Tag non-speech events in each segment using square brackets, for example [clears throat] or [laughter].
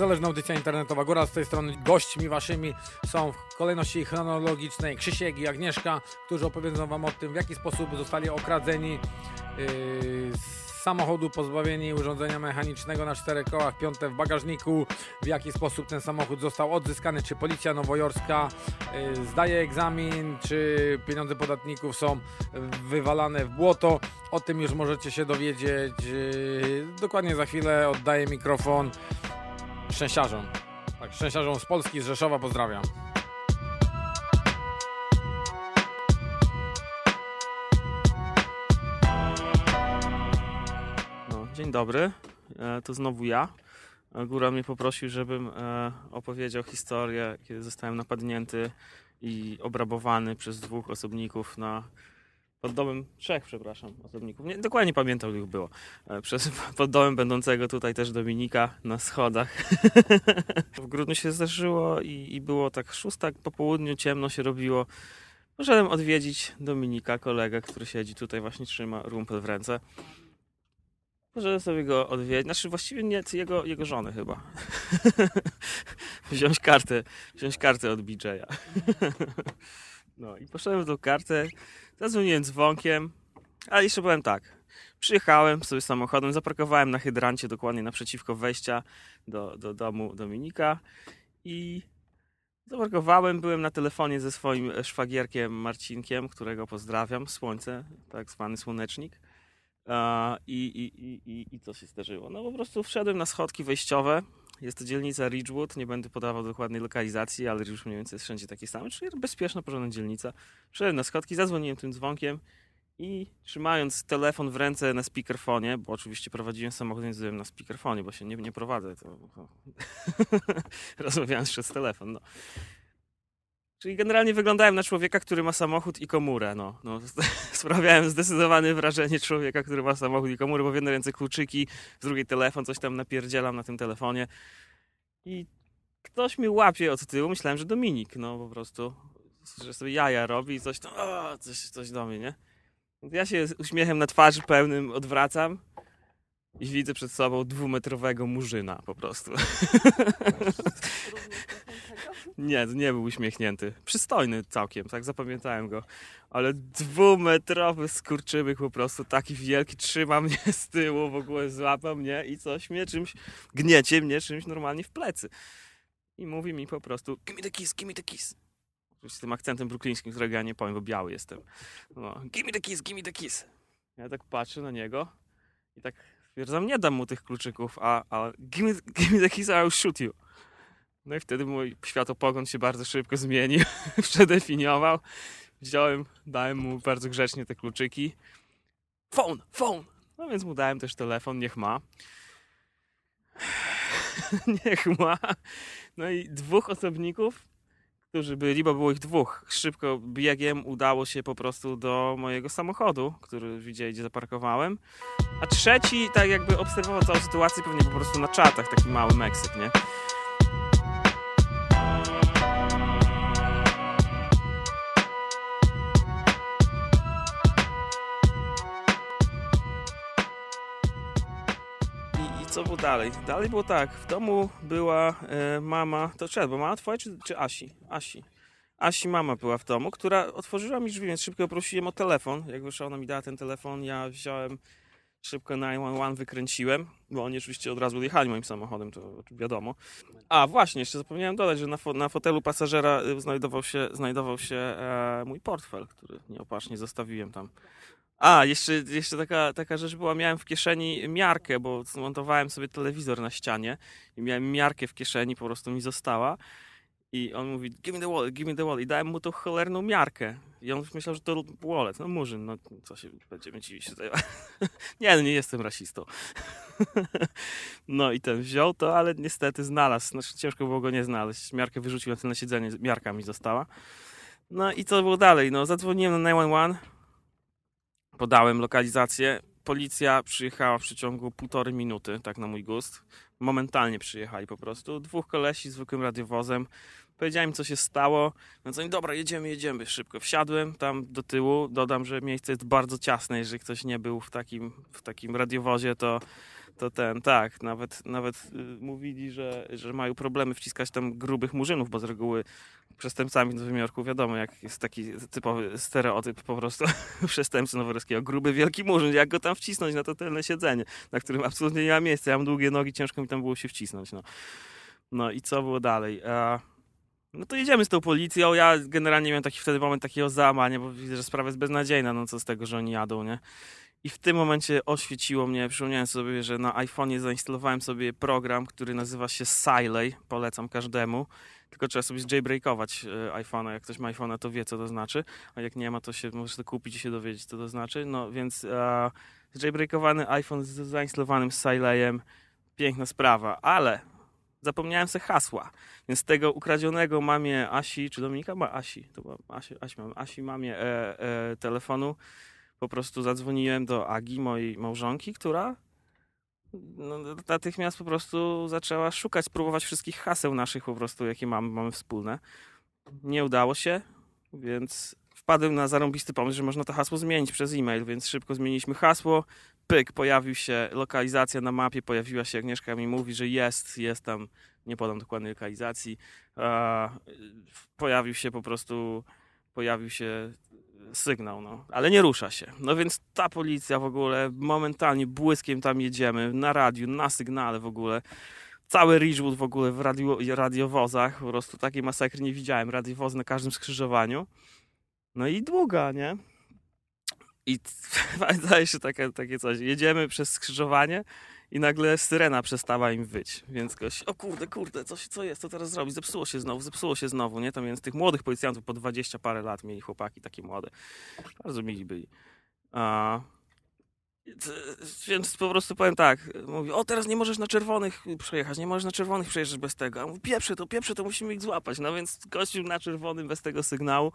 Niezależna audycja internetowa Góra z tej strony gośćmi waszymi są w kolejności chronologicznej Krzysiek i Agnieszka, którzy opowiedzą wam o tym, w jaki sposób zostali okradzeni yy, z samochodu, pozbawieni urządzenia mechanicznego na czterech kołach, piąte w bagażniku, w jaki sposób ten samochód został odzyskany, czy policja nowojorska yy, zdaje egzamin, czy pieniądze podatników są wywalane w błoto. O tym już możecie się dowiedzieć yy, dokładnie za chwilę. Oddaję mikrofon szczęściarzom. Tak, szczęściarzom z Polski, z Rzeszowa pozdrawiam. No, dzień dobry, e, to znowu ja. Góra mnie poprosił, żebym e, opowiedział historię, kiedy zostałem napadnięty i obrabowany przez dwóch osobników na pod domem trzech, przepraszam, osobników. Nie, dokładnie nie pamiętam, ilu było. E, Przez, [laughs] pod domem będącego tutaj też Dominika na schodach. [laughs] w grudniu się zdarzyło i, i było tak szósta po południu, ciemno się robiło. Poszedłem odwiedzić Dominika, kolegę, który siedzi tutaj, właśnie trzyma rumpel w ręce. Poszedłem sobie go odwiedzić, znaczy właściwie nie, jego, jego żony chyba. [laughs] wziąć kartę, wziąć kartę od BJ'a. No i poszedłem w tą kartę, Zadzwoniłem dzwonkiem, ale jeszcze powiem tak. Przyjechałem sobie samochodem, zaparkowałem na hydrancie dokładnie naprzeciwko wejścia do, do domu Dominika i zaparkowałem, byłem na telefonie ze swoim szwagierkiem Marcinkiem, którego pozdrawiam, słońce, tak zwany słonecznik. I, i, i, i, I co się zdarzyło? No po prostu wszedłem na schodki wejściowe. Jest to dzielnica Ridgewood, nie będę podawał dokładnej lokalizacji, ale już mniej więcej jest wszędzie takie same, czyli bezpieczna, porządna dzielnica. Wszedłem na schodki, zadzwoniłem tym dzwonkiem i trzymając telefon w ręce na speakerfonie, bo oczywiście prowadziłem samochód, więc byłem na speakerfonie, bo się nie, nie prowadzę, to, [laughs] to rozmawiałem przez telefon. No. Czyli generalnie wyglądałem na człowieka, który ma samochód i komórę. No, no, [laughs] sprawiałem zdecydowane wrażenie człowieka, który ma samochód i komórę, bo w jednej ręce kluczyki, w drugiej telefon, coś tam napierdzielam na tym telefonie. I ktoś mi łapie od tyłu, myślałem, że Dominik, no po prostu, że sobie jaja robi i coś tam, o, coś, coś do mnie, nie? Ja się z uśmiechem na twarzy pełnym odwracam i widzę przed sobą dwumetrowego murzyna po prostu. [laughs] Nie, nie był uśmiechnięty. Przystojny całkiem, tak zapamiętałem go. Ale dwumetrowy skurczybyk po prostu, taki wielki, trzyma mnie [laughs] z tyłu, w ogóle złapał mnie i coś mnie czymś, gniecie mnie czymś normalnie w plecy. I mówi mi po prostu, give me the kiss, give me the kiss. Z tym akcentem bruklińskim, którego ja nie powiem, bo biały jestem. No, give me the kiss, give me the kiss. Ja tak patrzę na niego i tak stwierdzam, nie dam mu tych kluczyków, a, a give, me, give me the kiss, I'll shoot you. No i wtedy mój światopogląd się bardzo szybko zmienił, [laughs] przedefiniował. Wziąłem, dałem mu bardzo grzecznie te kluczyki. Phone, phone! No więc mu dałem też telefon, niech ma. [laughs] niech ma. No i dwóch osobników, którzy byli, bo było ich dwóch, szybko biegiem udało się po prostu do mojego samochodu, który widzieli, gdzie zaparkowałem. A trzeci tak jakby obserwował całą sytuację pewnie po prostu na czatach, taki mały Meksyk, nie? Co było dalej? Dalej było tak, w domu była e, mama, to czekaj, bo mama twoja czy, czy Asi? Asi. Asi mama była w domu, która otworzyła mi drzwi, więc szybko prosiłem o telefon. Jak wyszła, ona mi dała ten telefon, ja wziąłem szybko 911 wykręciłem, bo oni oczywiście od razu odjechali moim samochodem, to wiadomo. A właśnie, jeszcze zapomniałem dodać, że na, fo na fotelu pasażera y, znajdował się, znajdował się e, mój portfel, który nieopatrznie zostawiłem tam. A, jeszcze, jeszcze taka, taka rzecz była, miałem w kieszeni miarkę, bo zmontowałem sobie telewizor na ścianie i miałem miarkę w kieszeni, po prostu mi została. I on mówi, give me the wallet, give me the wallet. I dałem mu tą cholerną miarkę. I on myślał, że to wallet. No murzyn, no co się będziemy dziwić tutaj. [laughs] nie, no nie jestem rasistą. [laughs] no i ten wziął to, ale niestety znalazł. Znaczy ciężko było go nie znaleźć. Miarkę wyrzucił na tylne siedzenie, miarka mi została. No i co było dalej? No zadzwoniłem na 911, podałem lokalizację. Policja przyjechała w przeciągu półtorej minuty, tak na mój gust. Momentalnie przyjechali po prostu. Dwóch kolesi z zwykłym radiowozem. Powiedziałem co się stało. No co, dobra, jedziemy, jedziemy. Szybko wsiadłem tam do tyłu. Dodam, że miejsce jest bardzo ciasne. Jeżeli ktoś nie był w takim, w takim radiowozie, to to ten, tak, nawet, nawet y, mówili, że, że mają problemy wciskać tam grubych murzynów, bo z reguły przestępcami w Nowym Jorku wiadomo, jak jest taki typowy stereotyp po prostu [laughs] przestępcy noworyskiego. Gruby, wielki murzyn, jak go tam wcisnąć na to tylne siedzenie, na którym absolutnie nie ma miejsca. Ja mam długie nogi, ciężko mi tam było się wcisnąć. No, no i co było dalej? no to jedziemy z tą policją. Ja generalnie miałem taki wtedy moment takiego załamania, bo widzę, że sprawa jest beznadziejna. No co z tego, że oni jadą, nie? I w tym momencie oświeciło mnie, przypomniałem sobie, że na iPhone'ie zainstalowałem sobie program, który nazywa się Siley. Polecam każdemu. Tylko trzeba sobie jailbreakować e, iPhone'a. Jak ktoś ma iPhone'a, to wie, co to znaczy. A jak nie ma, to się możesz to kupić i się dowiedzieć, co to znaczy. No więc e, jailbreakowany iPhone z zainstalowanym Sileyem. Piękna sprawa. Ale zapomniałem sobie hasła. Więc tego ukradzionego mamie Asi, czy Dominika ma Asi, to była Asi, Asi, Asi mamie e, e, telefonu po prostu zadzwoniłem do Agi, mojej małżonki, która no, natychmiast po prostu zaczęła szukać, spróbować wszystkich haseł naszych po prostu, jakie mamy, mamy wspólne. Nie udało się, więc wpadłem na zarąbisty pomysł, że można to hasło zmienić przez e-mail, więc szybko zmieniliśmy hasło. Pyk, pojawił się lokalizacja na mapie, pojawiła się Agnieszka mi mówi, że jest, jest tam, nie podam dokładnej lokalizacji. pojawił się po prostu, pojawił się sygnał, no. Ale nie rusza się. No więc ta policja w ogóle, momentalnie błyskiem tam jedziemy, na radiu, na sygnale w ogóle. Cały Ridgewood w ogóle w radio, radiowozach, po prostu takiej masakry nie widziałem. Radiowozy na każdym skrzyżowaniu. No i długa, nie? I [laughs] pamiętaj się takie, takie coś. Jedziemy przez skrzyżowanie i nagle syrena przestała im wyć. Więc ktoś, o kurde, kurde, coś, co jest, co teraz zrobić? Zepsuło się znowu, zepsuło się znowu, nie? Tam więc tych młodych policjantów po 20 parę lat mieli chłopaki takie młode. Bardzo mili byli. A, więc po prostu powiem tak, mówi, o teraz nie możesz na czerwonych przejechać, nie możesz na czerwonych przejeżdżać bez tego. A mówi, pieprzę to, pieprzę to, musimy ich złapać. No więc gościu na czerwonym bez tego sygnału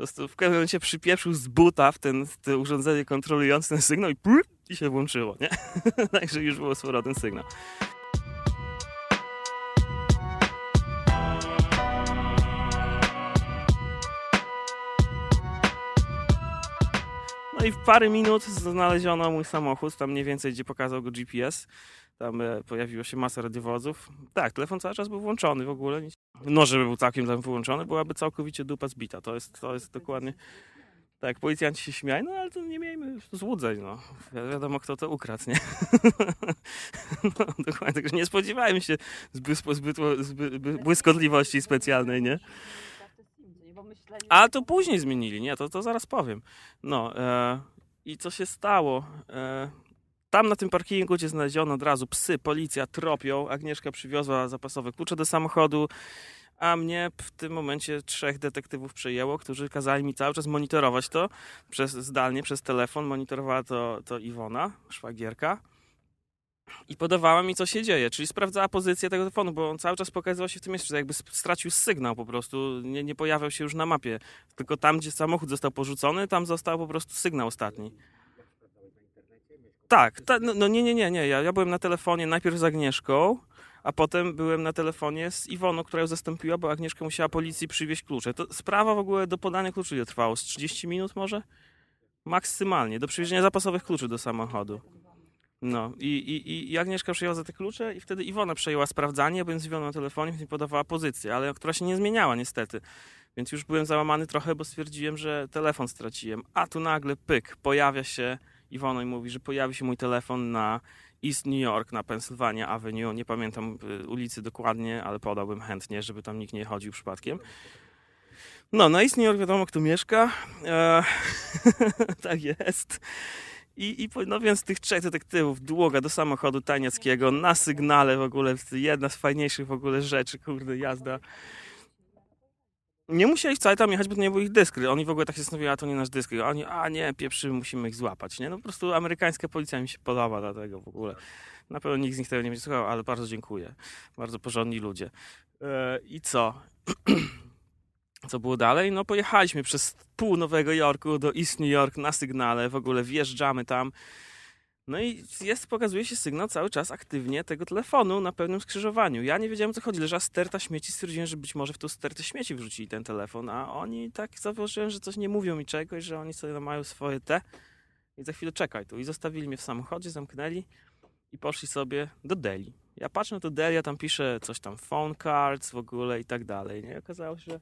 prostu w pewnym momencie przypieprzył z buta w ten, w urządzenie kontrolujące ten sygnał i, i się włączyło, nie? [laughs] Także już było z powrotem sygnał. No i w parę minut znaleziono mój samochód, tam mniej więcej gdzie pokazał go GPS. Tam e, pojawiło się masa radiowozów. Tak, telefon cały czas był włączony w ogóle. No, żeby był całkiem tam wyłączony, byłaby całkowicie dupa zbita. To jest, to jest dokładnie... Tak, policjanci się śmiają, no ale to nie miejmy złudzeń, no. Wi wiadomo, kto to ukradł, nie? [laughs] no, dokładnie, także nie spodziewajmy się zbyt, zbyt, zbyt błyskotliwości specjalnej, nie? A to później zmienili, nie? To, to zaraz powiem. No, e, i co się stało? E, tam na tym parkingu, gdzie znaleziono od razu psy, policja, tropią, Agnieszka przywiozła zapasowe klucze do samochodu, a mnie w tym momencie trzech detektywów przejęło, którzy kazali mi cały czas monitorować to przez, zdalnie, przez telefon. Monitorowała to, to Iwona, szwagierka. I podawała mi, co się dzieje, czyli sprawdzała pozycję tego telefonu, bo on cały czas pokazywał się w tym miejscu, jakby stracił sygnał po prostu, nie, nie pojawiał się już na mapie. Tylko tam, gdzie samochód został porzucony, tam został po prostu sygnał ostatni. Tak, ta, no, no, nie, nie, nie, nie. Ja, ja byłem na telefonie najpierw z Agnieszką, a potem byłem na telefonie z Iwoną, która ją zastąpiła, bo Agnieszka musiała policji przywieźć klucze. To sprawa w ogóle do podania kluczy ile trwało? Z 30 minut może? Maksymalnie, do przywiezienia zapasowych kluczy do samochodu. No i, i, i Agnieszka przyjęła za te klucze i wtedy Iwona przejęła sprawdzanie, byłem z Iwoną na telefonie, mi podawała pozycję, ale która się nie zmieniała niestety. Więc już byłem załamany trochę, bo stwierdziłem, że telefon straciłem. A tu nagle pyk, pojawia się Iwona i mówi, że pojawi się mój telefon na East New York, na Pennsylvania Avenue. Nie pamiętam y, ulicy dokładnie, ale podałbym chętnie, żeby tam nikt nie chodził przypadkiem. No, na East New York wiadomo, kto mieszka. E, [laughs] tak jest. I, I no więc tych trzech detektywów, długa do samochodu Tajniackiego, na sygnale w ogóle, jedna z fajniejszych w ogóle rzeczy, kurde, jazda Nie musieli wcale tam jechać, bo to nie był ich dysk. Oni w ogóle tak się zastanowili, a to nie nasz dysk. A oni, a nie, pieprzy, musimy ich złapać, nie? No po prostu amerykańska policja mi się podoba dlatego w ogóle. Na pewno nikt z nich tego nie będzie słuchał, ale bardzo dziękuję. Bardzo porządni ludzie. E, I co? [clears throat] co było dalej? No pojechaliśmy przez pół Nowego Jorku do East New York na sygnale, w ogóle wjeżdżamy tam. No i jest, pokazuje się sygnał cały czas aktywnie tego telefonu na pewnym skrzyżowaniu. Ja nie wiedziałem co chodzi, leżała sterta śmieci, stwierdziłem, że być może w tą stertę śmieci wrzucili ten telefon, a oni tak zauważyłem, że coś nie mówią mi czegoś, że oni sobie mają swoje te i za chwilę czekaj tu. I zostawili mnie w samochodzie, zamknęli i poszli sobie do Deli. Ja patrzę na to Deli, ja tam piszę coś tam phone cards w ogóle i tak dalej, nie? Okazało się, że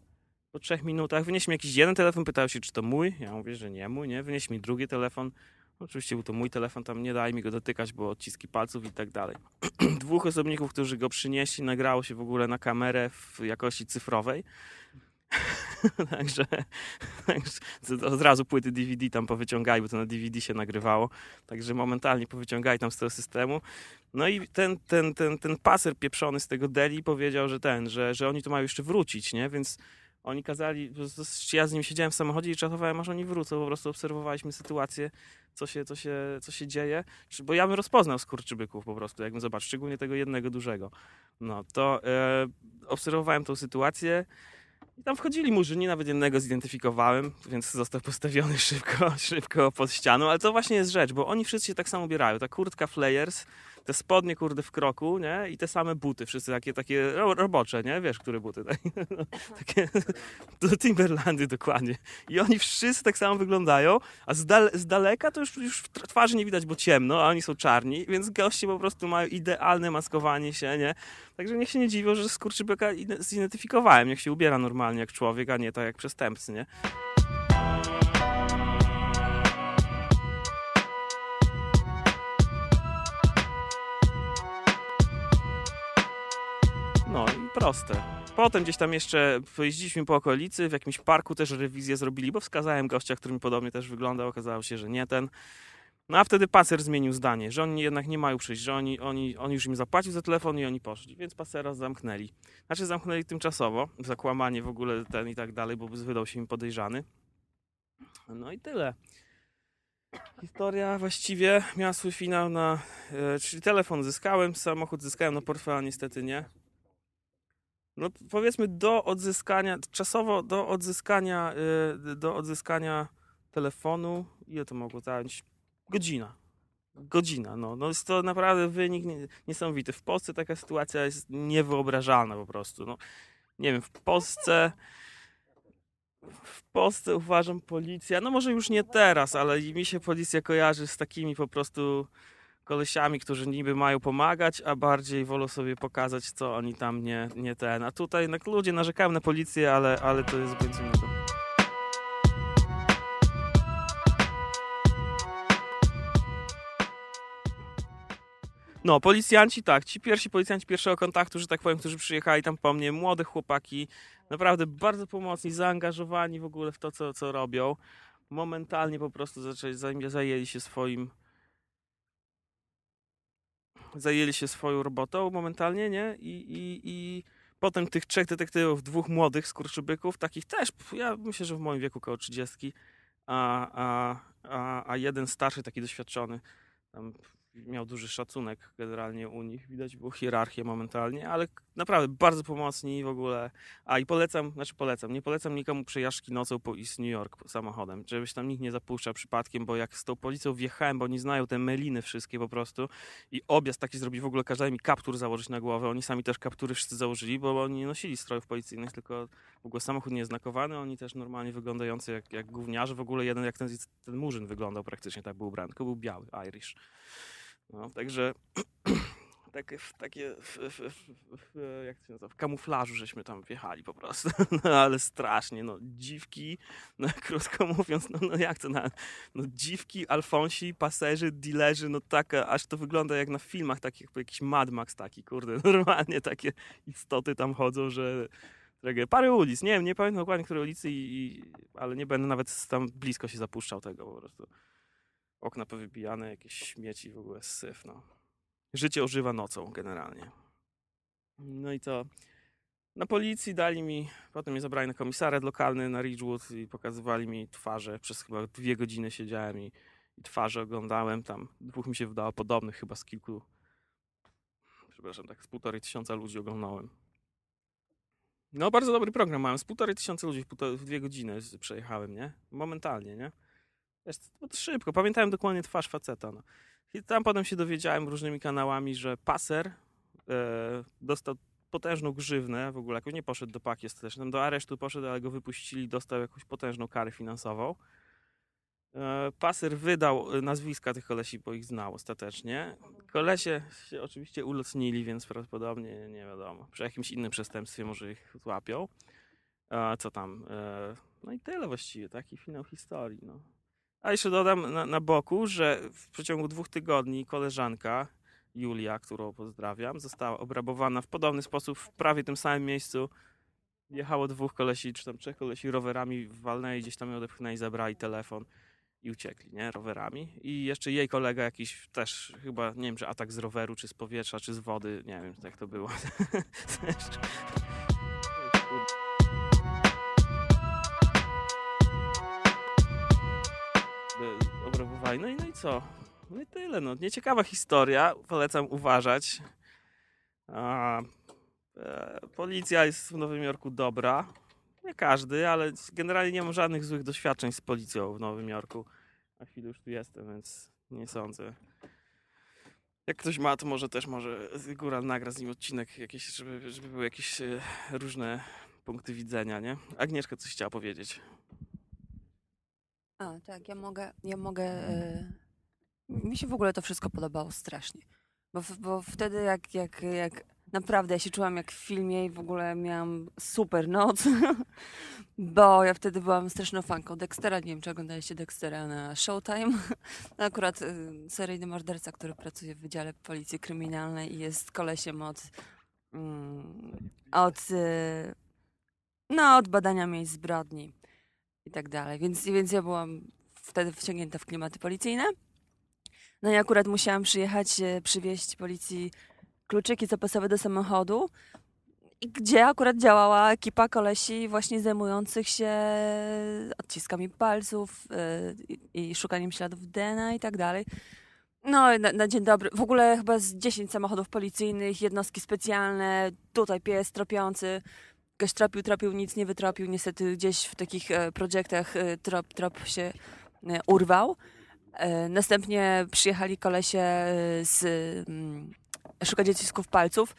po trzech minutach wynieś mi jakiś jeden telefon, pytał się, czy to mój. Ja mówię, że nie mój, nie? Wynieś mi drugi telefon. Oczywiście był to mój telefon, tam nie daj mi go dotykać, bo odciski palców i tak dalej. [clears throat] Dwóch osobników, którzy go przynieśli, nagrało się w ogóle na kamerę w jakości cyfrowej. [laughs] także, także od razu płyty DVD tam powyciągali, bo to na DVD się nagrywało. Także momentalnie powyciągali tam z tego systemu. No i ten, ten, ten, ten paser pieprzony z tego deli powiedział, że ten, że, że oni to mają jeszcze wrócić, nie? Więc oni kazali, ja z nim siedziałem w samochodzie i czatowałem, aż oni wrócą. Po prostu obserwowaliśmy sytuację, co się, co się, co się dzieje. Bo ja bym rozpoznał skurczybyków po prostu, jakbym zobaczył, szczególnie tego jednego dużego. No to e, obserwowałem tą sytuację. I tam wchodzili murzyni, nawet jednego zidentyfikowałem, więc został postawiony szybko, [laughs] szybko pod ścianą, ale to właśnie jest rzecz, bo oni wszyscy się tak samo ubierają. Ta kurtka Flayers, te spodnie, kurde, w kroku, nie? I te same buty, wszyscy takie, takie robocze, nie? Wiesz, które buty, tak? [laughs] takie, [laughs] do Timberlandy dokładnie. I oni wszyscy tak samo wyglądają, a z, dal z daleka to już, już twarzy nie widać, bo ciemno, a oni są czarni, więc goście po prostu mają idealne maskowanie się, nie? Także niech się nie dziwią, że skurczybyka zidentyfikowałem, niech się ubiera normalnie jak człowiek, a nie tak jak przestępcy, nie? Proste. Potem gdzieś tam jeszcze pojeździliśmy po okolicy, w jakimś parku też rewizję zrobili, bo wskazałem gościa, który mi podobnie też wyglądał, okazało się, że nie ten. No a wtedy paser zmienił zdanie, że oni jednak nie mają przyjść, że oni, oni, on już im zapłacił za telefon i oni poszli, więc pasera zamknęli. Znaczy zamknęli tymczasowo, zakłamanie w ogóle ten i tak dalej, bo wydał się im podejrzany. No i tyle. Historia właściwie miała swój finał na... E, czyli telefon zyskałem, samochód zyskałem, no portfela niestety nie no powiedzmy do odzyskania, czasowo do odzyskania, y, do odzyskania telefonu, ile to mogło zająć? Godzina. Godzina, no. no jest to naprawdę wynik niesamowity. W Polsce taka sytuacja jest niewyobrażalna po prostu. No, nie wiem, w Polsce w Polsce uważam policja, no może już nie teraz, ale mi się policja kojarzy z takimi po prostu kolesiami, którzy niby mają pomagać, a bardziej wolą sobie pokazać, co oni tam nie, nie ten. A tutaj jednak ludzie narzekają na policję, ale, ale to jest zupełnie innego. No, policjanci tak, ci pierwsi policjanci pierwszego kontaktu, że tak powiem, którzy przyjechali tam po mnie, młode chłopaki, naprawdę bardzo pomocni, zaangażowani w ogóle w to, co, co robią. Momentalnie po prostu zaczęli, zajęli się swoim, zajęli się swoją robotą momentalnie, nie? I, i, i potem tych trzech detektywów, dwóch młodych skurczybyków, takich też, ja myślę, że w moim wieku około 30, a, a, a, a jeden starszy, taki doświadczony, tam miał duży szacunek generalnie u nich. Widać było hierarchię momentalnie, ale naprawdę bardzo pomocni w ogóle. A i polecam, znaczy polecam, nie polecam nikomu przejażdżki nocą po East New York samochodem, żebyś tam nikt nie zapuszczał przypadkiem, bo jak z tą policją wjechałem, bo oni znają te meliny wszystkie po prostu i objazd taki zrobić w ogóle kazali mi kaptur założyć na głowę. Oni sami też kaptury wszyscy założyli, bo oni nie nosili strojów policyjnych, tylko w ogóle samochód nie jest znakowany, oni też normalnie wyglądający jak, jak gówniarze. W ogóle jeden jak ten, ten murzyn wyglądał praktycznie, tak był ubrany, tylko był biały, Irish. No, także tak, w takie w, w, w, jak to się nazywa, w kamuflażu żeśmy tam wjechali po prostu, [laughs] no ale strasznie, no dziwki, no [laughs] krótko mówiąc, no, no jak to, na, no dziwki, alfonsi, paserzy, dealerzy, no tak, aż to wygląda jak na filmach takich, jakiś Mad Max taki, kurde, [laughs] normalnie takie istoty tam chodzą, że parę ulic, nie wiem, nie pamiętam dokładnie, które ulicy, i, i, ale nie będę nawet tam blisko się zapuszczał tego po prostu okna powybijane, jakieś śmieci, w ogóle syf, no. Życie ożywa nocą generalnie. No i to... Na policji dali mi, potem mnie zabrali na komisariat lokalny na Ridgewood i pokazywali mi twarze. Przez chyba dwie godziny siedziałem i, i twarze oglądałem. Tam dwóch mi się wydało podobnych, chyba z kilku, przepraszam, tak z półtorej tysiąca ludzi oglądałem. No, bardzo dobry program miałem. Z półtorej tysiąca ludzi w, półtorej, w dwie godziny przejechałem, nie? Momentalnie, nie? Wiesz, to szybko. Pamiętałem dokładnie twarz faceta, no. I tam potem się dowiedziałem różnymi kanałami, że paser e, dostał potężną grzywnę, w ogóle jakoś nie poszedł do paki ostatecznie, do aresztu poszedł, ale go wypuścili, dostał jakąś potężną karę finansową. E, paser wydał e, nazwiska tych kolesi, bo ich znał ostatecznie. Kolesie się oczywiście ulotnili, więc prawdopodobnie nie wiadomo. Przy jakimś innym przestępstwie może ich złapią. E, co tam? E, no i tyle właściwie, taki finał historii. No. A jeszcze dodam na, na boku, że w przeciągu dwóch tygodni koleżanka Julia, którą pozdrawiam, została obrabowana w podobny sposób w prawie tym samym miejscu. Jechało dwóch kolesi, czy tam trzech kolesi rowerami, walnęli gdzieś tam ją odepchnęli, zabrali telefon i uciekli, nie? Rowerami. I jeszcze jej kolega jakiś też chyba, nie wiem, czy atak z roweru, czy z powietrza, czy z wody, nie wiem, jak to było. [laughs] Obrabowali. No i, no i co? No i tyle, no. Nieciekawa historia, polecam uważać. A, e, policja jest w Nowym Jorku dobra. Nie każdy, ale generalnie nie mam żadnych złych doświadczeń z policją w Nowym Jorku. A chwilę już tu jestem, więc nie sądzę. Jak ktoś ma, to może też może góra nagra z nim odcinek, jakieś, żeby, żeby były jakieś e, różne punkty widzenia, nie? Agnieszka coś chciała powiedzieć. A, tak, ja mogę, ja mogę e, mi się w ogóle to wszystko podobało strasznie. Bo, bo wtedy jak, jak, jak naprawdę ja się czułam jak w filmie i w ogóle miałam super noc, [laughs] bo ja wtedy byłam straszną fanką Dextera. Nie wiem, czy oglądaliście Dextera na Showtime. [laughs] Akurat y, seryjny morderca, który pracuje w Wydziale Policji Kryminalnej i jest kolesiem od, mm, od, y, no, od badania miejsc zbrodni i tak dalej. Więc, więc ja byłam wtedy wciągnięta w klimaty policyjne. No i akurat musiałam przyjechać, e, przywieźć policji kluczyki zapasowe do samochodu, gdzie akurat działała ekipa kolesi właśnie zajmujących się odciskami palców yy, i szukaniem śladów DNA i tak dalej. No, na, na, dzień dobry. W ogóle chyba z 10 samochodów policyjnych, jednostki specjalne, tutaj pies tropiący. Ktoś tropił, tropił, nic nie wytropił. Niestety gdzieś w takich e, projektach e, trop, trop się e, urwał. Następnie przyjechali kolesie z mm, szukać odcisków palców.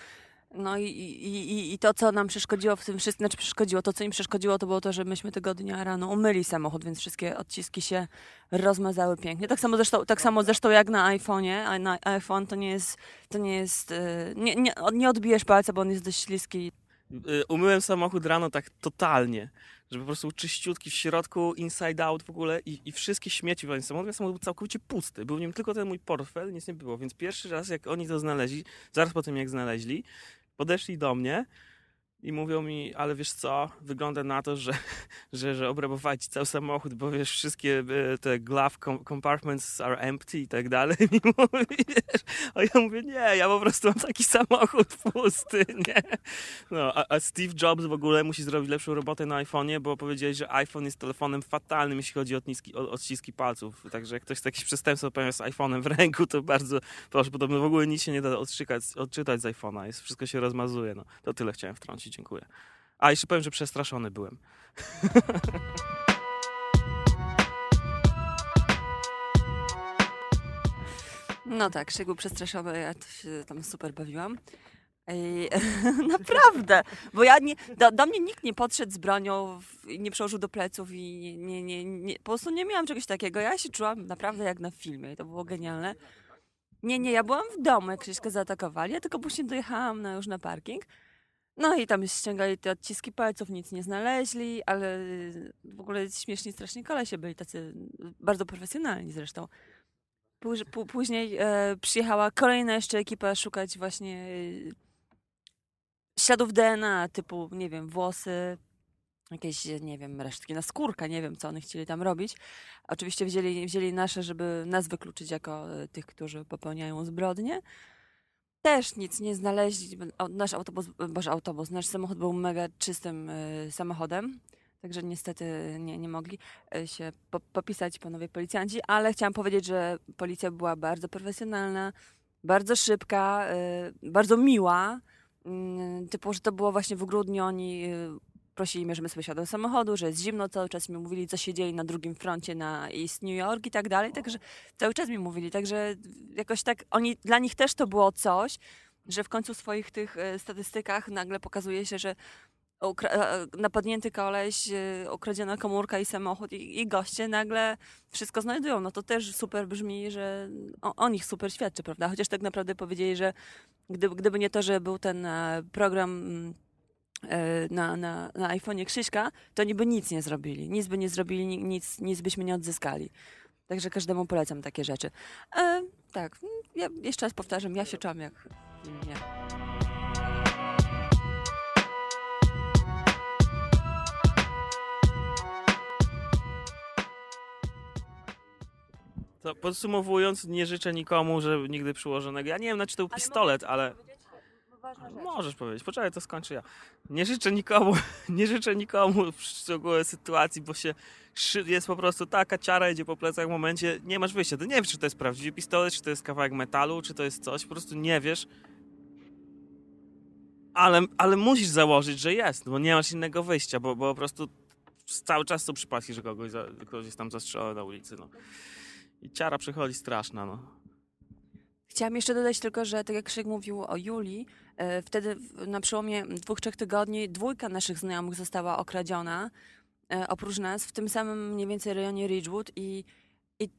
No i, i, i to, co nam przeszkodziło w tym wszystkim, znaczy przeszkodziło, to co im przeszkodziło, to było to, że myśmy tego dnia rano umyli samochód, więc wszystkie odciski się rozmazały pięknie. Tak samo zresztą, tak samo zresztą jak na iPhone'ie, a na iPhone to nie jest, to nie jest, nie, nie, nie odbijesz palca, bo on jest dość śliski. Umyłem samochód rano tak totalnie że po prostu czyściutki w środku, inside out w ogóle i, i wszystkie śmieci w samochód, samochód był całkowicie pusty. Był w nim tylko ten mój portfel, nic nie było. Więc pierwszy raz, jak oni to znaleźli, zaraz po tym jak znaleźli, podeszli do mnie i mówią mi, ale wiesz co, wygląda na to, że, [laughs] że, że obrabowali ci cały samochód, bo wiesz, wszystkie e, te glove compartments are empty i tak dalej. [laughs] I mówi, a ja mówię, nie, ja po prostu mam taki samochód pusty, [laughs] nie? No, a, a Steve Jobs w ogóle musi zrobić lepszą robotę na iPhone'ie, bo powiedzieli, że iPhone jest telefonem fatalnym, jeśli chodzi o odciski, odciski palców. Także jak ktoś jakieś przestępstwo popełnia z iPhone'em w ręku, to bardzo proszę, podobno w ogóle nic się nie da odczytać, odczytać z iPhone'a, jest, wszystko się rozmazuje. No, to tyle chciałem wtrącić dziękuję. A jeszcze powiem, że przestraszony byłem. [laughs] No tak, był przestraszony, ja się tam super bawiłam. I, [laughs] naprawdę, bo ja nie, do, do, mnie nikt nie podszedł z bronią, nie przełożył do pleców i nie, nie, nie, po prostu nie miałam czegoś takiego. Ja się czułam naprawdę jak na filmie i to było genialne. Nie, nie, ja byłam w domu, jak Krzyśka zaatakowali, ja tylko później dojechałam na, już na parking no i tam ściągali te odciski palców, nic nie znaleźli, ale w ogóle śmieszni strasznie kolesie byli, tacy bardzo profesjonalni zresztą. Później e, przyjechała kolejna jeszcze ekipa szukać właśnie e, śladów DNA, typu, nie wiem, włosy, jakieś, nie wiem, resztki na skórka, nie wiem, co oni chcieli tam robić. Oczywiście wzięli, wzięli nasze, żeby nas wykluczyć jako tych, którzy popełniają zbrodnie. Też nic nie znaleźli. Nasz autobus, boże autobus, nasz samochód był mega czystym y, samochodem. Także niestety nie, nie mogli y, się po, popisać panowie policjanci, ale chciałam powiedzieć, że policja była bardzo profesjonalna, bardzo szybka, y, bardzo miła. Mm, Typu, że to było właśnie w grudniu, oni prosili mnie, żebym sobie siadł do samochodu, że jest zimno, cały czas mi mówili, co się dzieje na drugim froncie na East New York i tak dalej, także cały czas mi mówili, także jakoś tak, oni, dla nich też to było coś, że w końcu w swoich tych e, statystykach nagle pokazuje się, że e, napadnięty koleś, e, ukradziona komórka i samochód i, i goście nagle wszystko znajdują. No to też super brzmi, że o, o nich super świadczy, prawda? Chociaż tak naprawdę powiedzieli, że gdyby, gdyby nie to, że był ten program mm, na, na, na iPhone'ie Krzyśka, to oni by nic nie zrobili. Nic by nie zrobili, ni- nic, nic byśmy nie odzyskali. Także każdemu polecam takie rzeczy. E, tak, ja jeszcze raz powtarzam, ja się czułam jak nie. To podsumowując, nie życzę nikomu, że nigdy przyłożonego. Ja nie wiem, na czy to był pistolet, ale. Możesz powiedzieć, poczekaj, to skończę ja. Nie życzę nikomu, [laughs] nie życzę nikomu w szczegółowej sytuacji, bo się jest po prostu taka ciara idzie po plecach w momencie, nie masz wyjścia. Ty nie wiesz, czy to jest prawdziwy pistolet, czy to jest kawałek metalu, czy to jest coś, po prostu nie wiesz. Ale, ale musisz założyć, że jest, bo nie masz innego wyjścia, bo, bo po prostu cały czas są przypadki, że kogoś, za, jest tam zastrzelony na ulicy. No. I ciara przychodzi straszna, no. Chciałam jeszcze dodać tylko, że tak jak Krzyk mówił o Julii, e, wtedy na przełomie dwóch, trzech tygodni dwójka naszych znajomych została okradziona, e, oprócz nas, w tym samym mniej więcej rejonie Ridgewood i, i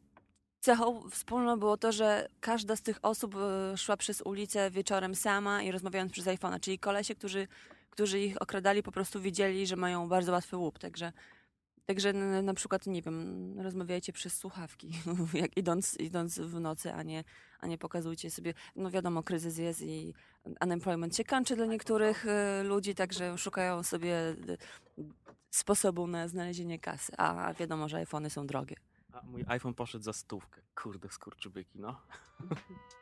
cechą wspólną było to, że każda z tych osób e, szła przez ulicę wieczorem sama i rozmawiając przez iPhone'a, czyli kolesie, którzy, którzy ich okradali, po prostu widzieli, że mają bardzo łatwy łup, także Także na, przykład, nie wiem, rozmawiajcie przez słuchawki, [laughs] jak idąc, idąc w nocy, a nie, a nie pokazujcie sobie. No wiadomo, kryzys jest i unemployment się kończy dla niektórych e, ludzi, także szukają sobie e, sposobu na znalezienie kasy. A wiadomo, że iPhony są drogie. A mój iPhone poszedł za stówkę. Kurde, skurczybyki, no. [laughs]